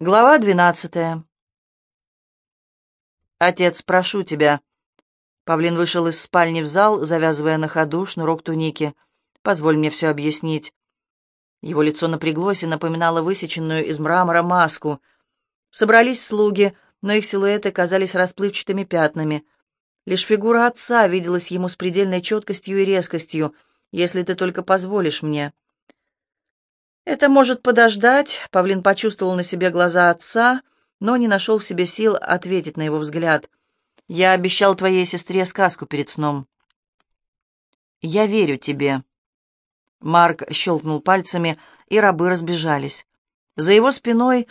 Глава двенадцатая. «Отец, прошу тебя». Павлин вышел из спальни в зал, завязывая на ходу шнурок туники. «Позволь мне все объяснить». Его лицо напряглось и напоминало высеченную из мрамора маску. Собрались слуги, но их силуэты казались расплывчатыми пятнами. Лишь фигура отца виделась ему с предельной четкостью и резкостью, если ты только позволишь мне. «Это может подождать», — Павлин почувствовал на себе глаза отца, но не нашел в себе сил ответить на его взгляд. «Я обещал твоей сестре сказку перед сном». «Я верю тебе». Марк щелкнул пальцами, и рабы разбежались. За его спиной,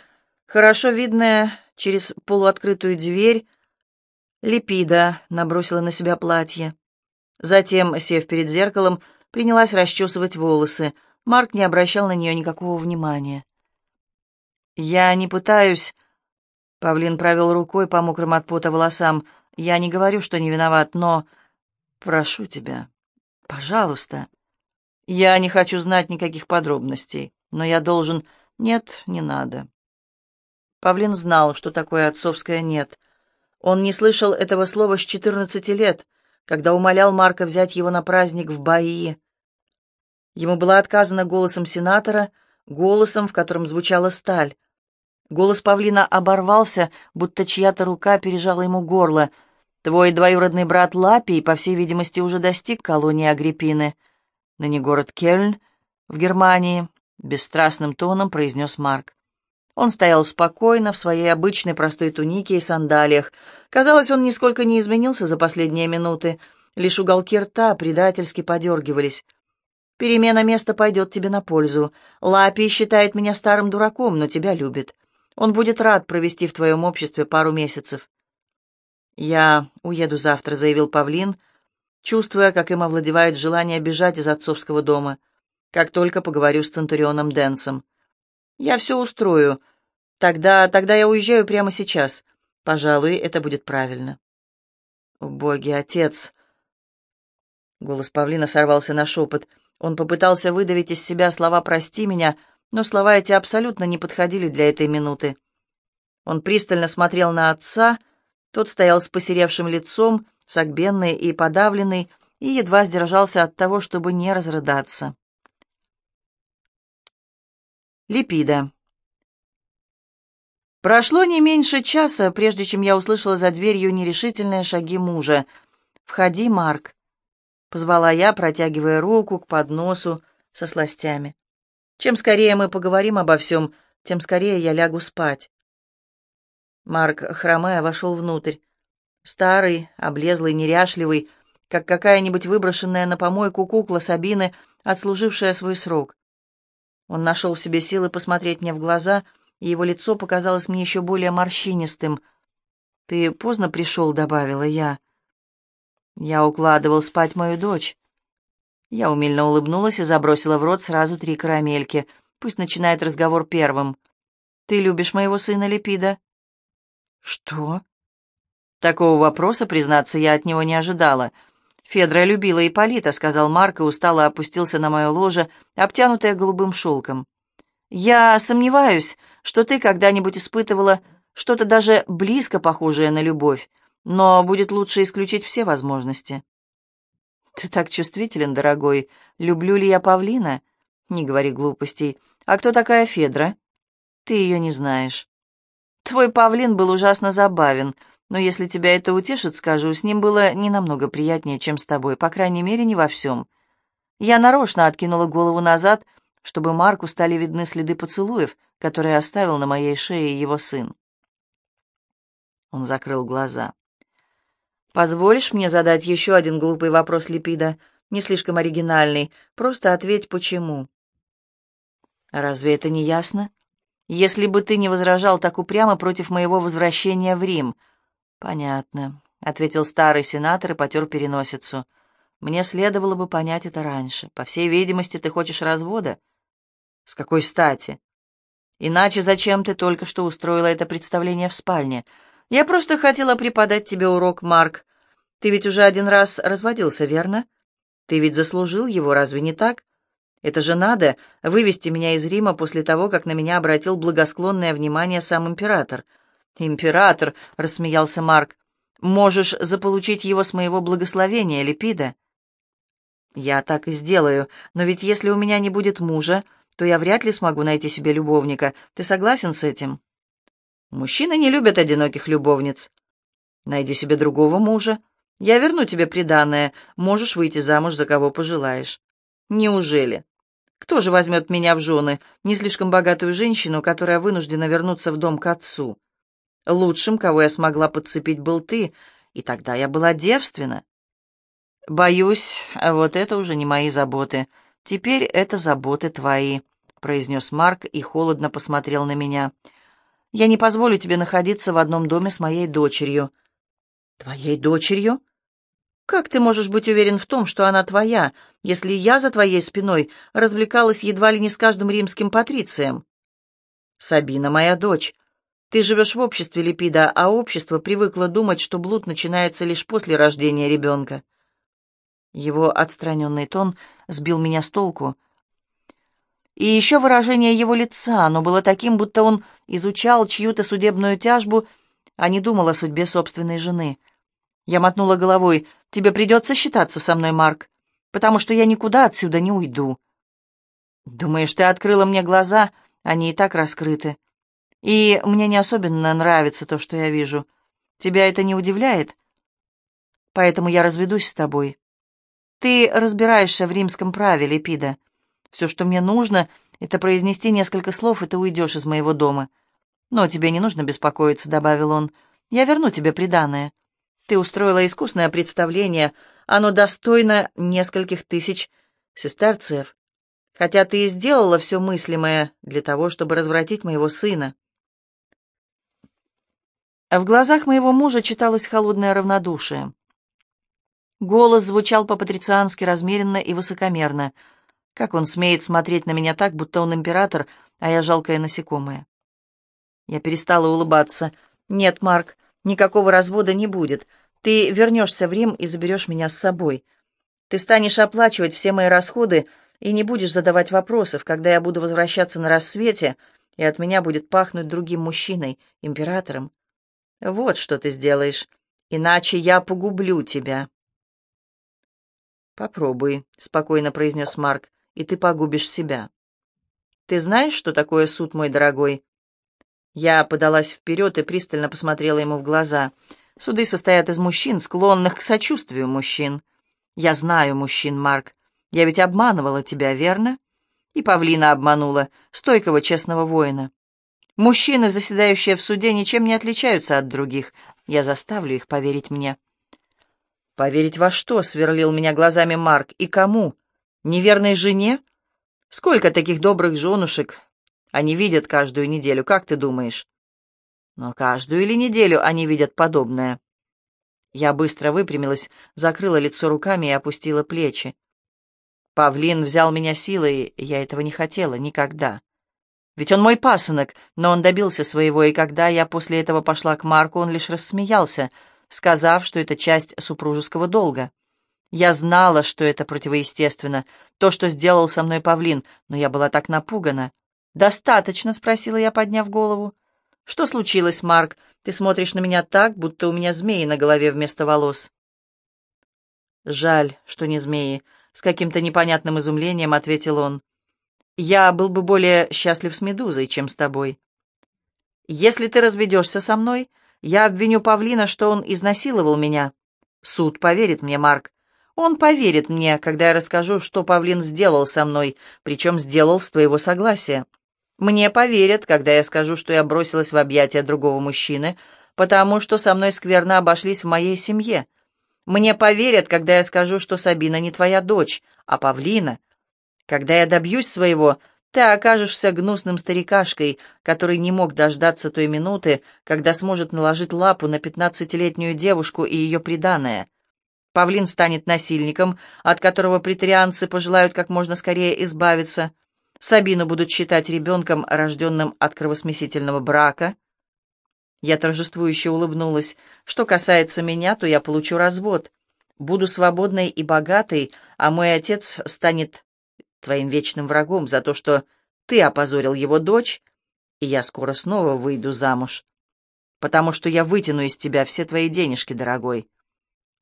хорошо видная через полуоткрытую дверь, Липида набросила на себя платье. Затем, сев перед зеркалом, принялась расчесывать волосы — Марк не обращал на нее никакого внимания. «Я не пытаюсь...» Павлин провел рукой по мокрым от пота волосам. «Я не говорю, что не виноват, но... Прошу тебя, пожалуйста. Я не хочу знать никаких подробностей, но я должен... Нет, не надо». Павлин знал, что такое отцовское «нет». Он не слышал этого слова с четырнадцати лет, когда умолял Марка взять его на праздник в Баии. Ему было отказано голосом сенатора, голосом, в котором звучала сталь. Голос павлина оборвался, будто чья-то рука пережала ему горло. «Твой двоюродный брат Лапий, по всей видимости, уже достиг колонии Агриппины. Ныне город Кельн в Германии», — бесстрастным тоном произнес Марк. Он стоял спокойно, в своей обычной простой тунике и сандалиях. Казалось, он нисколько не изменился за последние минуты, лишь уголки рта предательски подергивались. Перемена места пойдет тебе на пользу. Лапи считает меня старым дураком, но тебя любит. Он будет рад провести в твоем обществе пару месяцев. «Я уеду завтра», — заявил Павлин, чувствуя, как им овладевает желание бежать из отцовского дома, как только поговорю с Центурионом Дэнсом. «Я все устрою. Тогда, тогда я уезжаю прямо сейчас. Пожалуй, это будет правильно». «О, боги, отец!» Голос Павлина сорвался на шепот — он попытался выдавить из себя слова «прости меня», но слова эти абсолютно не подходили для этой минуты. Он пристально смотрел на отца, тот стоял с посеревшим лицом, согбенный и подавленный, и едва сдержался от того, чтобы не разрыдаться. Липида. Прошло не меньше часа, прежде чем я услышала за дверью нерешительные шаги мужа. «Входи, Марк», — позвала я, протягивая руку к подносу со сластями. «Чем скорее мы поговорим обо всем, тем скорее я лягу спать». Марк, хромая, вошел внутрь. Старый, облезлый, неряшливый, как какая-нибудь выброшенная на помойку кукла Сабины, отслужившая свой срок. Он нашел в себе силы посмотреть мне в глаза, и его лицо показалось мне еще более морщинистым. «Ты поздно пришел», — добавила я. Я укладывал спать мою дочь. Я умильно улыбнулась и забросила в рот сразу три карамельки. Пусть начинает разговор первым. «Ты любишь моего сына Липида?» «Что?» Такого вопроса, признаться, я от него не ожидала. «Федра любила Ипполита», — сказал Марк и устало опустился на мое ложе, обтянутое голубым шелком. «Я сомневаюсь, что ты когда-нибудь испытывала что-то даже близко похожее на любовь, но будет лучше исключить все возможности. Ты так чувствителен, дорогой. Люблю ли я павлина? Не говори глупостей. А кто такая Федра? Ты ее не знаешь. Твой павлин был ужасно забавен, но если тебя это утешит, скажу, с ним было не намного приятнее, чем с тобой, по крайней мере, не во всем. Я нарочно откинула голову назад, чтобы Марку стали видны следы поцелуев, которые оставил на моей шее его сын. Он закрыл глаза. «Позволишь мне задать еще один глупый вопрос, Липида? Не слишком оригинальный. Просто ответь, почему». «Разве это не ясно? Если бы ты не возражал так упрямо против моего возвращения в Рим». «Понятно», — ответил старый сенатор и потер переносицу. «Мне следовало бы понять это раньше. По всей видимости, ты хочешь развода?» «С какой стати?» «Иначе зачем ты только что устроила это представление в спальне?» «Я просто хотела преподать тебе урок, Марк. Ты ведь уже один раз разводился, верно? Ты ведь заслужил его, разве не так? Это же надо вывести меня из Рима после того, как на меня обратил благосклонное внимание сам император. «Император», — рассмеялся Марк, — «можешь заполучить его с моего благословения, Липида». «Я так и сделаю, но ведь если у меня не будет мужа, то я вряд ли смогу найти себе любовника. Ты согласен с этим?» «Мужчины не любят одиноких любовниц. Найди себе другого мужа. Я верну тебе приданное, можешь выйти замуж за кого пожелаешь». «Неужели? Кто же возьмет меня в жены, не слишком богатую женщину, которая вынуждена вернуться в дом к отцу? Лучшим, кого я смогла подцепить, был ты, и тогда я была девственна. Боюсь, вот это уже не мои заботы. Теперь это заботы твои», — произнес Марк и холодно посмотрел на меня. «Я не позволю тебе находиться в одном доме с моей дочерью». «Твоей дочерью?» Как ты можешь быть уверен в том, что она твоя, если я за твоей спиной развлекалась едва ли не с каждым римским патрицием? Сабина моя дочь. Ты живешь в обществе Липида, а общество привыкло думать, что блуд начинается лишь после рождения ребенка. Его отстраненный тон сбил меня с толку. И еще выражение его лица, оно было таким, будто он изучал чью-то судебную тяжбу, а не думал о судьбе собственной жены. Я мотнула головой. «Тебе придется считаться со мной, Марк, потому что я никуда отсюда не уйду». «Думаешь, ты открыла мне глаза? Они и так раскрыты. И мне не особенно нравится то, что я вижу. Тебя это не удивляет? Поэтому я разведусь с тобой. Ты разбираешься в римском праве, Лепида. Все, что мне нужно, это произнести несколько слов, и ты уйдешь из моего дома. Но тебе не нужно беспокоиться», — добавил он. «Я верну тебе приданое. Ты устроила искусное представление, оно достойно нескольких тысяч сестерцев, хотя ты и сделала все мыслимое для того, чтобы развратить моего сына. В глазах моего мужа читалось холодное равнодушие. Голос звучал по-патрициански размеренно и высокомерно. Как он смеет смотреть на меня так, будто он император, а я жалкое насекомое? Я перестала улыбаться. «Нет, Марк, никакого развода не будет. Ты вернешься в Рим и заберешь меня с собой. Ты станешь оплачивать все мои расходы и не будешь задавать вопросов, когда я буду возвращаться на рассвете, и от меня будет пахнуть другим мужчиной, императором. Вот что ты сделаешь, иначе я погублю тебя. «Попробуй», — спокойно произнес Марк, — «и ты погубишь себя». «Ты знаешь, что такое суд, мой дорогой?» Я подалась вперед и пристально посмотрела ему в глаза — Суды состоят из мужчин, склонных к сочувствию мужчин. Я знаю мужчин, Марк. Я ведь обманывала тебя, верно? И Павлина обманула, стойкого честного воина. Мужчины, заседающие в суде, ничем не отличаются от других. Я заставлю их поверить мне. «Поверить во что?» — сверлил меня глазами Марк. «И кому? Неверной жене? Сколько таких добрых женушек они видят каждую неделю, как ты думаешь?» Но каждую или неделю они видят подобное. Я быстро выпрямилась, закрыла лицо руками и опустила плечи. Павлин взял меня силой, я этого не хотела никогда. Ведь он мой пасынок, но он добился своего, и когда я после этого пошла к Марку, он лишь рассмеялся, сказав, что это часть супружеского долга. Я знала, что это противоестественно, то, что сделал со мной Павлин, но я была так напугана. «Достаточно?» — спросила я, подняв голову. «Что случилось, Марк? Ты смотришь на меня так, будто у меня змеи на голове вместо волос». «Жаль, что не змеи», — с каким-то непонятным изумлением ответил он. «Я был бы более счастлив с Медузой, чем с тобой. Если ты разведешься со мной, я обвиню Павлина, что он изнасиловал меня. Суд поверит мне, Марк. Он поверит мне, когда я расскажу, что Павлин сделал со мной, причем сделал с твоего согласия. Мне поверят, когда я скажу, что я бросилась в объятия другого мужчины, потому что со мной скверно обошлись в моей семье. Мне поверят, когда я скажу, что Сабина не твоя дочь, а Павлина. Когда я добьюсь своего, ты окажешься гнусным старикашкой, который не мог дождаться той минуты, когда сможет наложить лапу на пятнадцатилетнюю девушку и ее приданое. Павлин станет насильником, от которого претарианцы пожелают как можно скорее избавиться — Сабину будут считать ребенком, рожденным от кровосмесительного брака. Я торжествующе улыбнулась. Что касается меня, то я получу развод. Буду свободной и богатой, а мой отец станет твоим вечным врагом за то, что ты опозорил его дочь, и я скоро снова выйду замуж, потому что я вытяну из тебя все твои денежки, дорогой.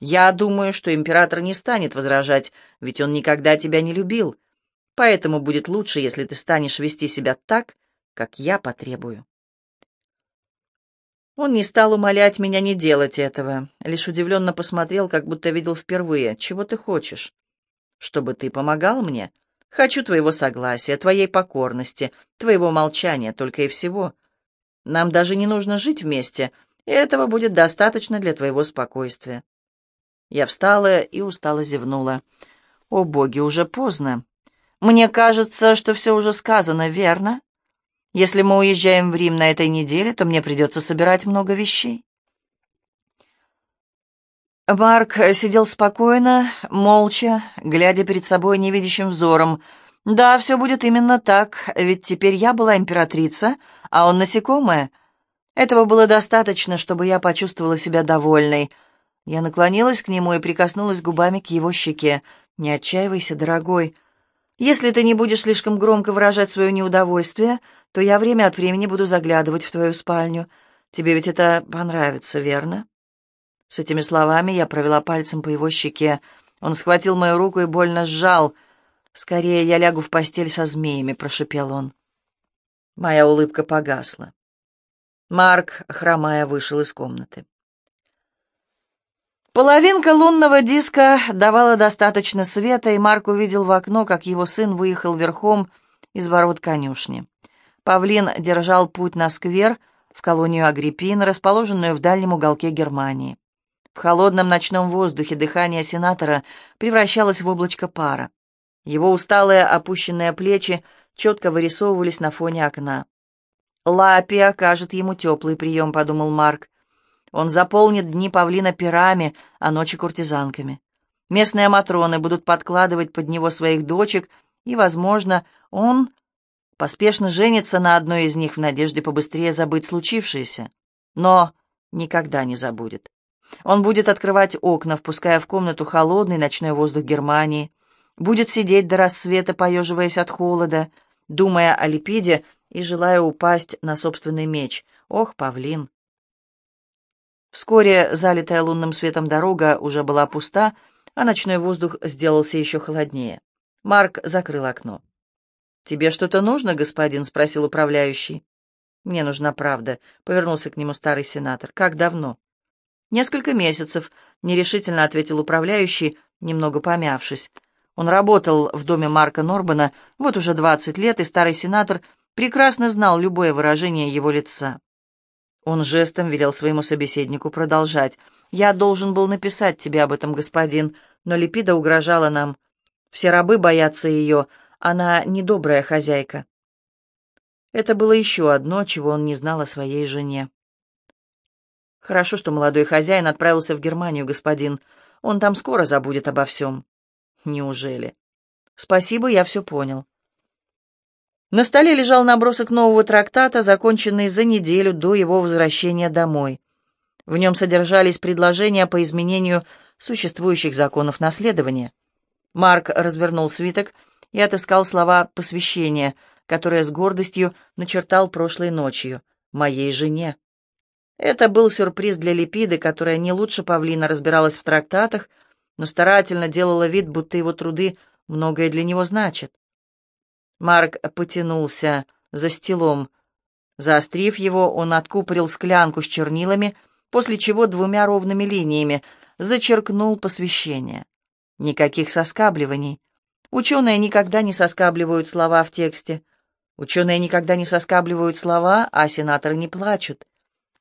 Я думаю, что император не станет возражать, ведь он никогда тебя не любил, поэтому будет лучше, если ты станешь вести себя так, как я потребую. Он не стал умолять меня не делать этого, лишь удивленно посмотрел, как будто видел впервые. «Чего ты хочешь?» «Чтобы ты помогал мне?» «Хочу твоего согласия, твоей покорности, твоего молчания, только и всего. Нам даже не нужно жить вместе, и этого будет достаточно для твоего спокойствия». Я встала и устало зевнула. «О, боги, уже поздно. Мне кажется, что все уже сказано, верно?» Если мы уезжаем в Рим на этой неделе, то мне придется собирать много вещей. Марк сидел спокойно, молча, глядя перед собой невидящим взором. «Да, все будет именно так, ведь теперь я была императрица, а он насекомое. Этого было достаточно, чтобы я почувствовала себя довольной. Я наклонилась к нему и прикоснулась губами к его щеке. «Не отчаивайся, дорогой». Если ты не будешь слишком громко выражать свое неудовольствие, то я время от времени буду заглядывать в твою спальню. Тебе ведь это понравится, верно?» С этими словами я провела пальцем по его щеке. Он схватил мою руку и больно сжал. «Скорее я лягу в постель со змеями», — прошепел он. Моя улыбка погасла. Марк, хромая, вышел из комнаты. Половинка лунного диска давала достаточно света, и Марк увидел в окно, как его сын выехал верхом из ворот конюшни. Павлин держал путь на сквер в колонию Агриппин, расположенную в дальнем уголке Германии. В холодном ночном воздухе дыхание сенатора превращалось в облачко пара. Его усталые опущенные плечи четко вырисовывались на фоне окна. «Лапи окажет ему теплый прием», — подумал Марк. Он заполнит дни павлина пирами, а ночи куртизанками. Местные матроны будут подкладывать под него своих дочек, и, возможно, он поспешно женится на одной из них в надежде побыстрее забыть случившееся. Но никогда не забудет. Он будет открывать окна, впуская в комнату холодный ночной воздух Германии, будет сидеть до рассвета, поеживаясь от холода, думая о Липиде и желая упасть на собственный меч. Ох, павлин! Вскоре залитая лунным светом дорога уже была пуста, а ночной воздух сделался еще холоднее. Марк закрыл окно. «Тебе что-то нужно, господин?» — спросил управляющий. «Мне нужна правда», — повернулся к нему старый сенатор. «Как давно?» «Несколько месяцев», — нерешительно ответил управляющий, немного помявшись. Он работал в доме Марка Норбана вот уже двадцать лет, и старый сенатор прекрасно знал любое выражение его лица. Он жестом велел своему собеседнику продолжать. «Я должен был написать тебе об этом, господин, но Липида угрожала нам. Все рабы боятся ее, она недобрая хозяйка». Это было еще одно, чего он не знал о своей жене. «Хорошо, что молодой хозяин отправился в Германию, господин. Он там скоро забудет обо всем». «Неужели?» «Спасибо, я все понял». На столе лежал набросок нового трактата, законченный за неделю до его возвращения домой. В нем содержались предложения по изменению существующих законов наследования. Марк развернул свиток и отыскал слова посвящения, которые с гордостью начертал прошлой ночью «моей жене». Это был сюрприз для Липиды, которая не лучше павлина разбиралась в трактатах, но старательно делала вид, будто его труды многое для него значат. Марк потянулся за стелом. Заострив его, он откупорил склянку с чернилами, после чего двумя ровными линиями зачеркнул посвящение. Никаких соскабливаний. Ученые никогда не соскабливают слова в тексте. Ученые никогда не соскабливают слова, а сенаторы не плачут.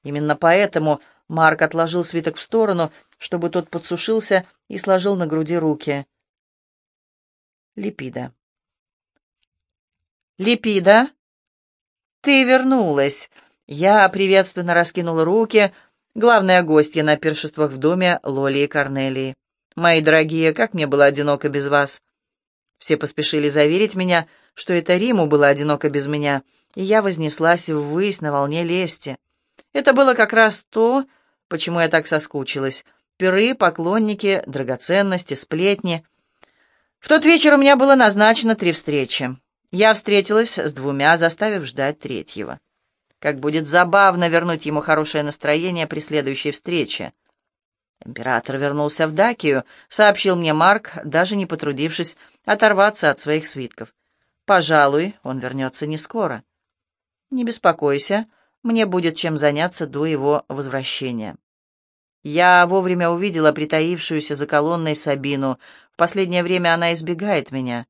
Именно поэтому Марк отложил свиток в сторону, чтобы тот подсушился и сложил на груди руки. Липида. «Липида, ты вернулась!» Я приветственно раскинула руки, главная гостья на пиршествах в доме Лоли и Корнелии. «Мои дорогие, как мне было одиноко без вас!» Все поспешили заверить меня, что это Риму было одиноко без меня, и я вознеслась ввысь на волне лести. Это было как раз то, почему я так соскучилась. Пиры, поклонники, драгоценности, сплетни — В тот вечер у меня было назначено три встречи. Я встретилась с двумя, заставив ждать третьего. Как будет забавно вернуть ему хорошее настроение при следующей встрече. Император вернулся в Дакию, сообщил мне Марк, даже не потрудившись оторваться от своих свитков. Пожалуй, он вернется не скоро. Не беспокойся, мне будет чем заняться до его возвращения. Я вовремя увидела притаившуюся за колонной Сабину. В последнее время она избегает меня.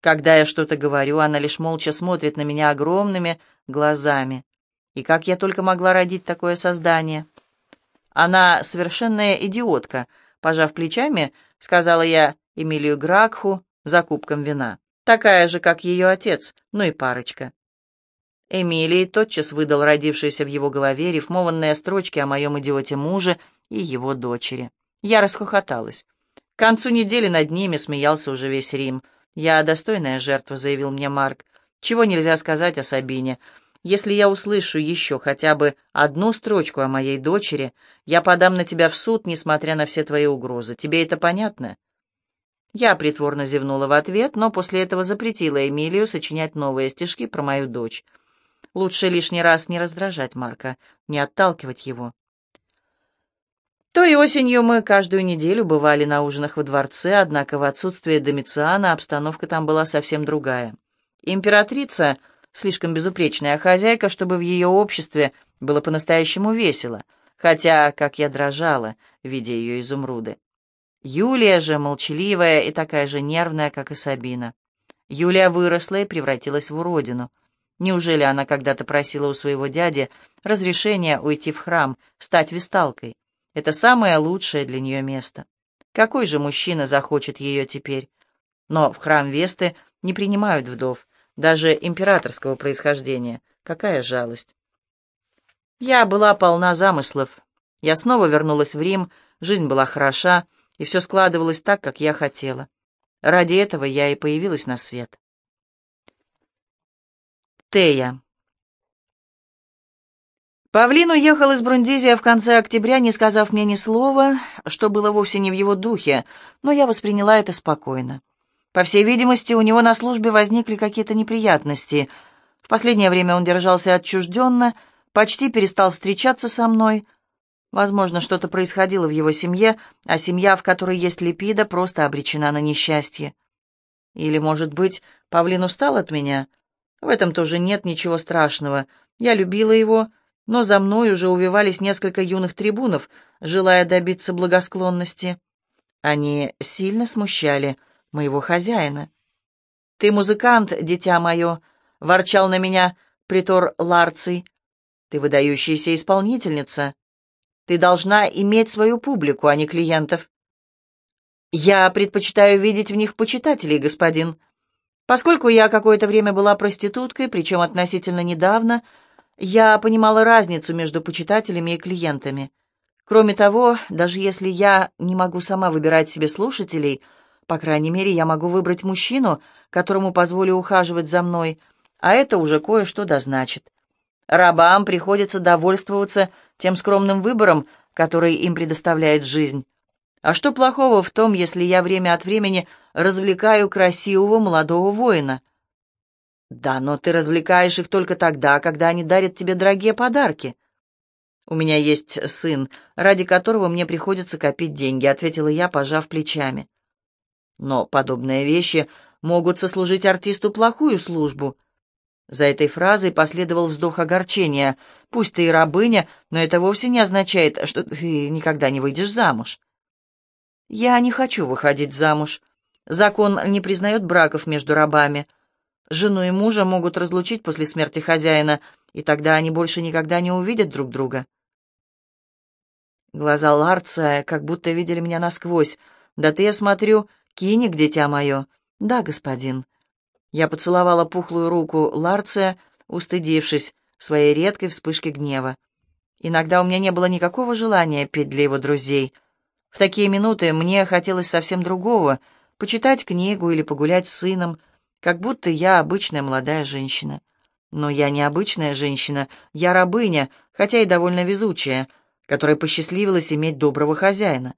Когда я что-то говорю, она лишь молча смотрит на меня огромными глазами. И как я только могла родить такое создание? Она совершенная идиотка, пожав плечами, сказала я Эмилию Гракху за кубком вина. Такая же, как ее отец, ну и парочка. Эмилий тотчас выдал родившиеся в его голове рифмованные строчки о моем идиоте-муже и его дочери. Я расхохоталась. К концу недели над ними смеялся уже весь Рим. «Я достойная жертва», — заявил мне Марк. «Чего нельзя сказать о Сабине? Если я услышу еще хотя бы одну строчку о моей дочери, я подам на тебя в суд, несмотря на все твои угрозы. Тебе это понятно?» Я притворно зевнула в ответ, но после этого запретила Эмилию сочинять новые стишки про мою дочь. Лучше лишний раз не раздражать Марка, не отталкивать его. Той осенью мы каждую неделю бывали на ужинах во дворце, однако в отсутствие Домициана обстановка там была совсем другая. Императрица слишком безупречная хозяйка, чтобы в ее обществе было по-настоящему весело, хотя, как я дрожала, видя ее изумруды. Юлия же молчаливая и такая же нервная, как и Сабина. Юлия выросла и превратилась в уродину. Неужели она когда-то просила у своего дяди разрешения уйти в храм, стать висталкой? Это самое лучшее для нее место. Какой же мужчина захочет ее теперь? Но в храм Весты не принимают вдов даже императорского происхождения. Какая жалость. Я была полна замыслов. Я снова вернулась в Рим, жизнь была хороша, и все складывалось так, как я хотела. Ради этого я и появилась на свет. Тея. Павлин уехал из Брундизия в конце октября, не сказав мне ни слова, что было вовсе не в его духе, но я восприняла это спокойно. По всей видимости, у него на службе возникли какие-то неприятности. В последнее время он держался отчужденно, почти перестал встречаться со мной. Возможно, что-то происходило в его семье, а семья, в которой есть липида, просто обречена на несчастье. Или, может быть, Павлин устал от меня? В этом тоже нет ничего страшного. Я любила его, но за мной уже увивались несколько юных трибунов, желая добиться благосклонности. Они сильно смущали моего хозяина. «Ты музыкант, дитя мое», — ворчал на меня притор Ларций. «Ты выдающаяся исполнительница. Ты должна иметь свою публику, а не клиентов». «Я предпочитаю видеть в них почитателей, господин. Поскольку я какое-то время была проституткой, причем относительно недавно, я понимала разницу между почитателями и клиентами. Кроме того, даже если я не могу сама выбирать себе слушателей — по крайней мере, я могу выбрать мужчину, которому позволю ухаживать за мной, а это уже кое-что дозначит. Рабам приходится довольствоваться тем скромным выбором, который им предоставляет жизнь. А что плохого в том, если я время от времени развлекаю красивого молодого воина? Да, но ты развлекаешь их только тогда, когда они дарят тебе дорогие подарки. У меня есть сын, ради которого мне приходится копить деньги, ответила я, пожав плечами. Но подобные вещи могут сослужить артисту плохую службу. За этой фразой последовал вздох огорчения. Пусть ты и рабыня, но это вовсе не означает, что ты никогда не выйдешь замуж. Я не хочу выходить замуж. Закон не признает браков между рабами. Жену и мужа могут разлучить после смерти хозяина, и тогда они больше никогда не увидят друг друга. Глаза Ларца как будто видели меня насквозь. Да ты, я смотрю, «Киник, дитя мое». «Да, господин». Я поцеловала пухлую руку Ларция, устыдившись своей редкой вспышки гнева. Иногда у меня не было никакого желания петь для его друзей. В такие минуты мне хотелось совсем другого — почитать книгу или погулять с сыном, как будто я обычная молодая женщина. Но я не обычная женщина, я рабыня, хотя и довольно везучая, которой посчастливилось иметь доброго хозяина.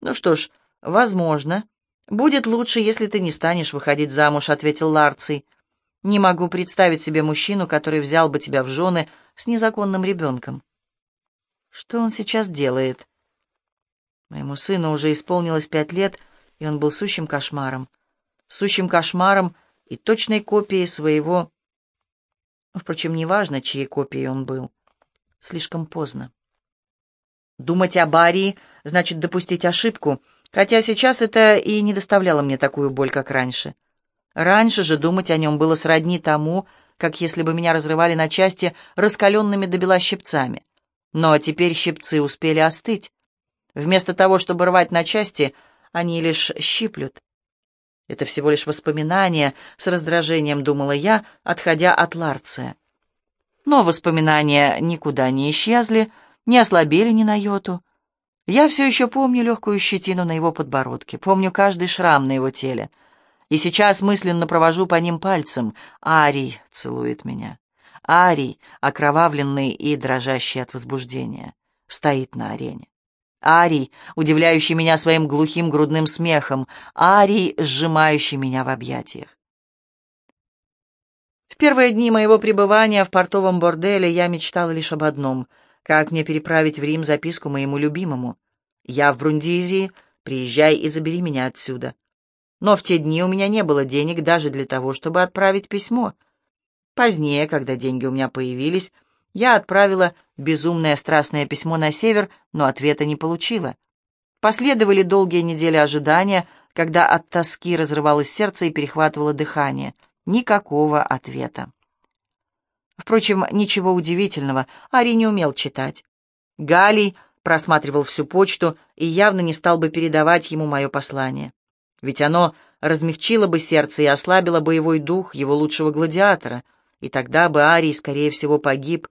Ну что ж, возможно, «Будет лучше, если ты не станешь выходить замуж», — ответил Ларций. «Не могу представить себе мужчину, который взял бы тебя в жены с незаконным ребенком». «Что он сейчас делает?» Моему сыну уже исполнилось пять лет, и он был сущим кошмаром. Сущим кошмаром и точной копией своего... Впрочем, неважно, чьей копией он был. Слишком поздно. Думать о Барии значит допустить ошибку, хотя сейчас это и не доставляло мне такую боль, как раньше. Раньше же думать о нем было сродни тому, как если бы меня разрывали на части раскаленными до бела щипцами. Но теперь щипцы успели остыть. Вместо того, чтобы рвать на части, они лишь щиплют. Это всего лишь воспоминания, с раздражением думала я, отходя от Ларция. Но воспоминания никуда не исчезли, не ослабели ни на йоту. Я все еще помню легкую щетину на его подбородке, помню каждый шрам на его теле. И сейчас мысленно провожу по ним пальцем. Арий целует меня. Арий, окровавленный и дрожащий от возбуждения, стоит на арене. Арий, удивляющий меня своим глухим грудным смехом, Арий, сжимающий меня в объятиях. В первые дни моего пребывания в портовом борделе я мечтала лишь об одном — как мне переправить в Рим записку моему любимому. «Я в Брундизии, приезжай и забери меня отсюда». Но в те дни у меня не было денег даже для того, чтобы отправить письмо. Позднее, когда деньги у меня появились, я отправила безумное страстное письмо на север, но ответа не получила. Последовали долгие недели ожидания, когда от тоски разрывалось сердце и перехватывало дыхание. Никакого ответа. Впрочем, ничего удивительного, Ари не умел читать. Галий просматривал всю почту и явно не стал бы передавать ему мое послание. Ведь оно размягчило бы сердце и ослабило боевой дух его лучшего гладиатора, и тогда бы Арий, скорее всего, погиб,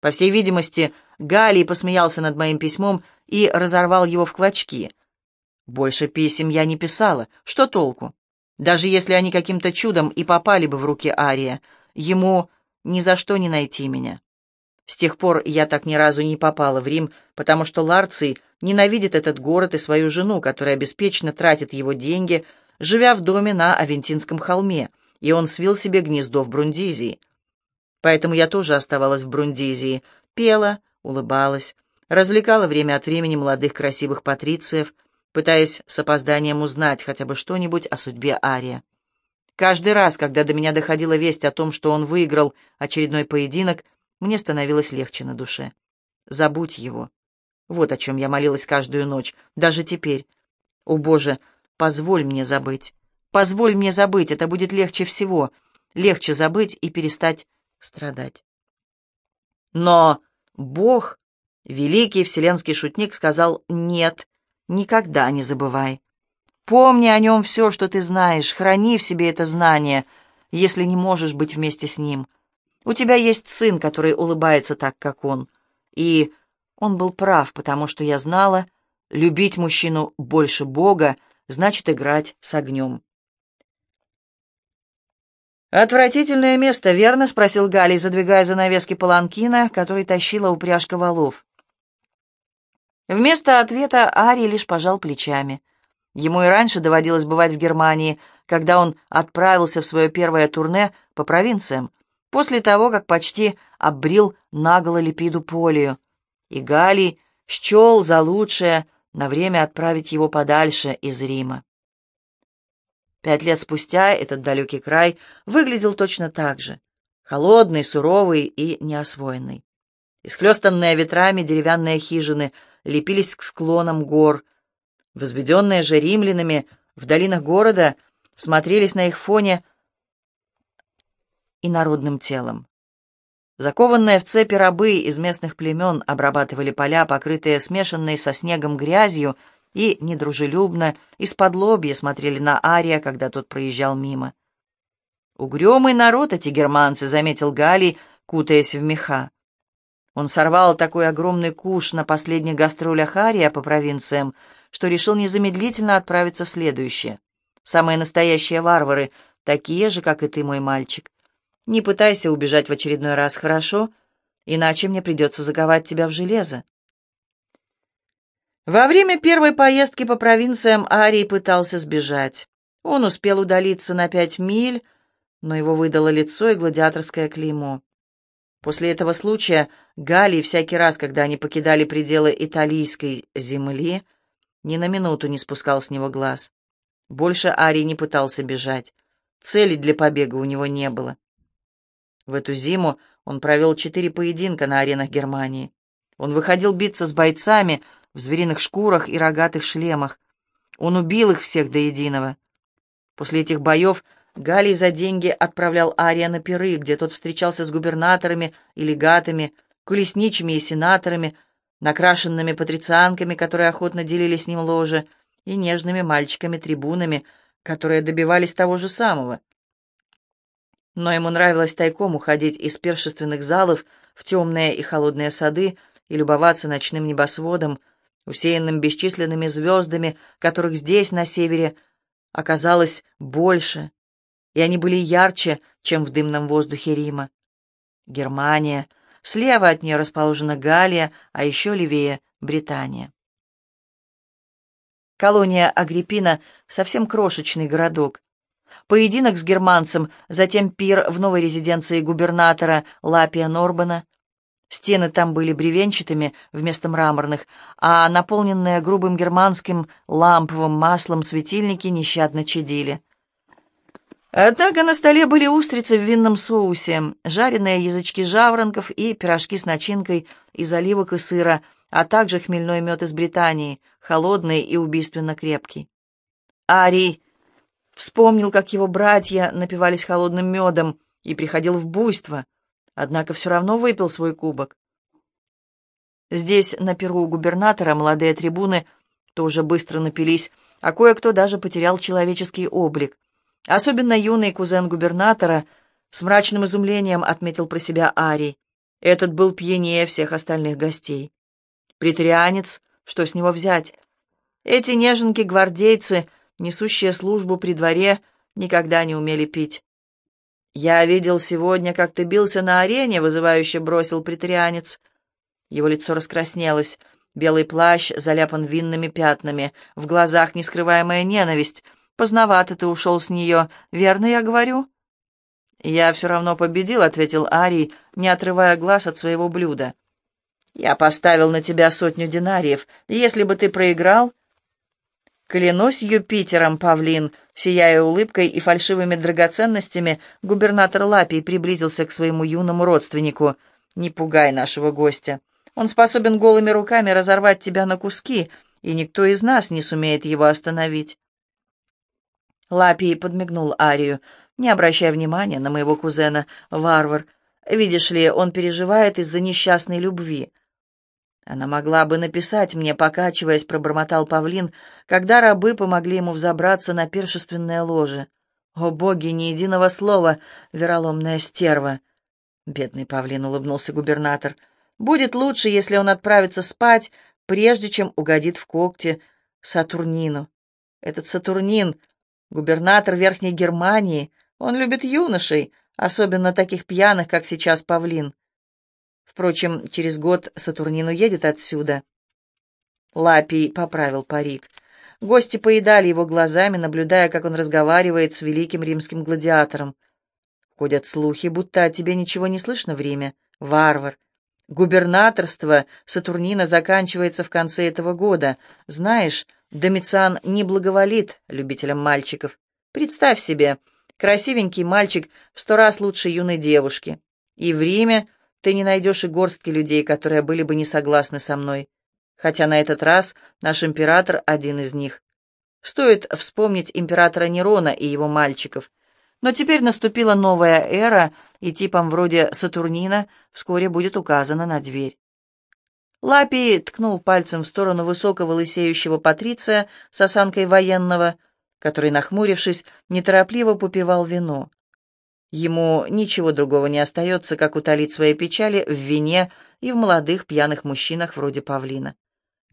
по всей видимости, Галий посмеялся над моим письмом и разорвал его в клочки. Больше писем я не писала. Что толку? Даже если они каким-то чудом и попали бы в руки Ария, ему ни за что не найти меня. С тех пор я так ни разу не попала в Рим, потому что Ларций ненавидит этот город и свою жену, которая беспечно тратит его деньги, живя в доме на Авентинском холме, и он свил себе гнездо в Брундизии. Поэтому я тоже оставалась в Брундизии, пела, улыбалась, развлекала время от времени молодых красивых патрициев, пытаясь с опозданием узнать хотя бы что-нибудь о судьбе Ария. Каждый раз, когда до меня доходила весть о том, что он выиграл очередной поединок, мне становилось легче на душе. Забудь его. Вот о чем я молилась каждую ночь, даже теперь. О, Боже, позволь мне забыть. Позволь мне забыть, это будет легче всего. Легче забыть и перестать страдать. Но Бог, великий вселенский шутник, сказал «нет, никогда не забывай». Помни о нем все, что ты знаешь, храни в себе это знание, если не можешь быть вместе с ним. У тебя есть сын, который улыбается так, как он. И он был прав, потому что я знала, любить мужчину больше Бога значит играть с огнем. «Отвратительное место, верно?» — спросил Галий, задвигая занавески паланкина, который тащила упряжка валов. Вместо ответа Ари лишь пожал плечами. Ему и раньше доводилось бывать в Германии, когда он отправился в свое первое турне по провинциям, после того, как почти оббрил наголо Липиду Полию. И Галий счел за лучшее на время отправить его подальше из Рима. Пять лет спустя этот далекий край выглядел точно так же. Холодный, суровый и неосвоенный. Исхлестанные ветрами деревянные хижины лепились к склонам гор. Возведенные же римлянами в долинах города смотрелись на их фоне и народным телом. Закованные в цепи рабы из местных племен обрабатывали поля, покрытые смешанной со снегом грязью, и недружелюбно из-под лобья смотрели на Ария, когда тот проезжал мимо. «Угрюмый народ эти германцы», — заметил Галий, кутаясь в меха. Он сорвал такой огромный куш на последних гастролях Ария по провинциям, что решил незамедлительно отправиться в следующее. Самые настоящие варвары, такие же, как и ты, мой мальчик. Не пытайся убежать в очередной раз, хорошо? Иначе мне придется заковать тебя в железо. Во время первой поездки по провинциям Арий пытался сбежать. Он успел удалиться на пять миль, но его выдало лицо и гладиаторское клеймо. После этого случая Галий всякий раз, когда они покидали пределы италийской земли, ни на минуту не спускал с него глаз. Больше Арий не пытался бежать. Цели для побега у него не было. В эту зиму он провел четыре поединка на аренах Германии. Он выходил биться с бойцами в звериных шкурах и рогатых шлемах. Он убил их всех до единого. После этих боев Галий за деньги отправлял Ария на пиры, где тот встречался с губернаторами и легатами, колесничими и сенаторами, накрашенными патрицианками, которые охотно делили с ним ложе, и нежными мальчиками-трибунами, которые добивались того же самого. Но ему нравилось тайком уходить из першественных залов в темные и холодные сады и любоваться ночным небосводом, усеянным бесчисленными звездами, которых здесь, на севере, оказалось больше, и они были ярче, чем в дымном воздухе Рима. Германия, слева от нее расположена Галия, а еще левее — Британия. Колония Агриппина — совсем крошечный городок. Поединок с германцем, затем пир в новой резиденции губернатора Лапия Норбана. Стены там были бревенчатыми вместо мраморных, а наполненные грубым германским ламповым маслом светильники нещадно чадили. Однако на столе были устрицы в винном соусе, жареные язычки жаворонков и пирожки с начинкой из оливок и сыра, а также хмельной мед из Британии, холодный и убийственно крепкий. Арий вспомнил, как его братья напивались холодным медом и приходил в буйство, однако все равно выпил свой кубок. Здесь, на перу губернатора, молодые трибуны тоже быстро напились, а кое-кто даже потерял человеческий облик — Особенно юный кузен губернатора с мрачным изумлением отметил про себя Ари. Этот был пьянее всех остальных гостей. Притарианец, что с него взять? Эти неженки-гвардейцы, несущие службу при дворе, никогда не умели пить. «Я видел сегодня, как ты бился на арене», — вызывающе бросил притарианец. Его лицо раскраснелось, белый плащ заляпан винными пятнами, в глазах нескрываемая ненависть — Поздновато ты ушел с нее, верно я говорю?» «Я все равно победил», — ответил Арий, не отрывая глаз от своего блюда. «Я поставил на тебя сотню динариев. Если бы ты проиграл...» Клянусь Юпитером, павлин, сияя улыбкой и фальшивыми драгоценностями, губернатор Лапий приблизился к своему юному родственнику. «Не пугай нашего гостя. Он способен голыми руками разорвать тебя на куски, и никто из нас не сумеет его остановить». Лапий подмигнул Арию. «Не обращай внимания на моего кузена, варвар. Видишь ли, он переживает из-за несчастной любви». «Она могла бы написать мне, покачиваясь», — пробормотал павлин, когда рабы помогли ему взобраться на першественное ложе. «О, боги, ни единого слова, вероломная стерва!» Бедный павлин улыбнулся губернатор. «Будет лучше, если он отправится спать, прежде чем угодит в когти Сатурнину. Этот Сатурнин Губернатор Верхней Германии, он любит юношей, особенно таких пьяных, как сейчас Павлин. Впрочем, через год Сатурнин уедет отсюда. Лапий поправил парик. Гости поедали его глазами, наблюдая, как он разговаривает с великим римским гладиатором. Ходят слухи, будто о тебе ничего не слышно в Риме. Варвар. Губернаторство Сатурнина заканчивается в конце этого года. Знаешь, Домициан не благоволит любителям мальчиков. Представь себе, красивенький мальчик в сто раз лучше юной девушки. И в Риме ты не найдешь и горстки людей, которые были бы не согласны со мной. Хотя на этот раз наш император один из них. Стоит вспомнить императора Нерона и его мальчиков. Но теперь наступила новая эра, и типам вроде Сатурнина вскоре будет указано на дверь. Лапий ткнул пальцем в сторону высокого лысеющего патриция с осанкой военного, который, нахмурившись, неторопливо попивал вино. Ему ничего другого не остается, как утолить свои печали в вине и в молодых пьяных мужчинах вроде Павлина.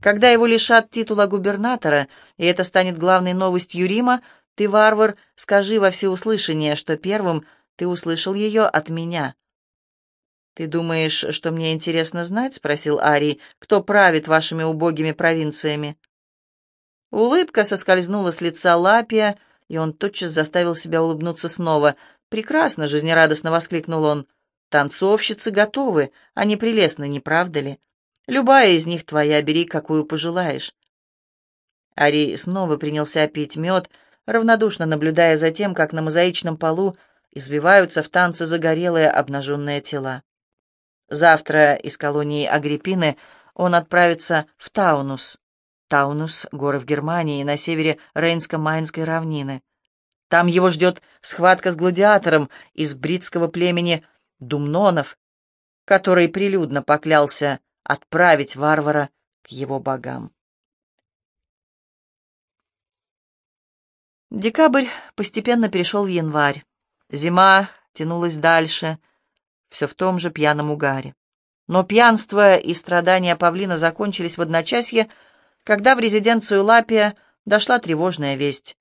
Когда его лишат титула губернатора, и это станет главной новостью Рима, ты, варвар, скажи во всеуслышание, что первым ты услышал ее от меня. «Ты думаешь, что мне интересно знать?» — спросил Арий. «Кто правит вашими убогими провинциями?» Улыбка соскользнула с лица Лапия, и он тотчас заставил себя улыбнуться снова. «Прекрасно!» — жизнерадостно воскликнул он. «Танцовщицы готовы, они прелестны, не правда ли? Любая из них твоя, бери, какую пожелаешь». Арий снова принялся пить мед, равнодушно наблюдая за тем, как на мозаичном полу извиваются в танце загорелые обнаженные тела. Завтра из колонии Агриппины он отправится в Таунус. Таунус — горы в Германии, на севере Рейнско-Майнской равнины. Там его ждет схватка с гладиатором из бритского племени Думнонов, который прилюдно поклялся отправить варвара к его богам. Декабрь постепенно перешел в январь. Зима тянулась дальше — все в том же пьяном угаре. Но пьянство и страдания павлина закончились в одночасье, когда в резиденцию Лапия дошла тревожная весть.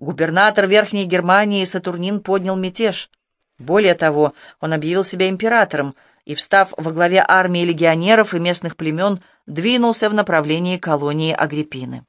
Губернатор Верхней Германии Сатурнин поднял мятеж. Более того, он объявил себя императором и, встав во главе армии легионеров и местных племен, двинулся в направлении колонии Агриппины.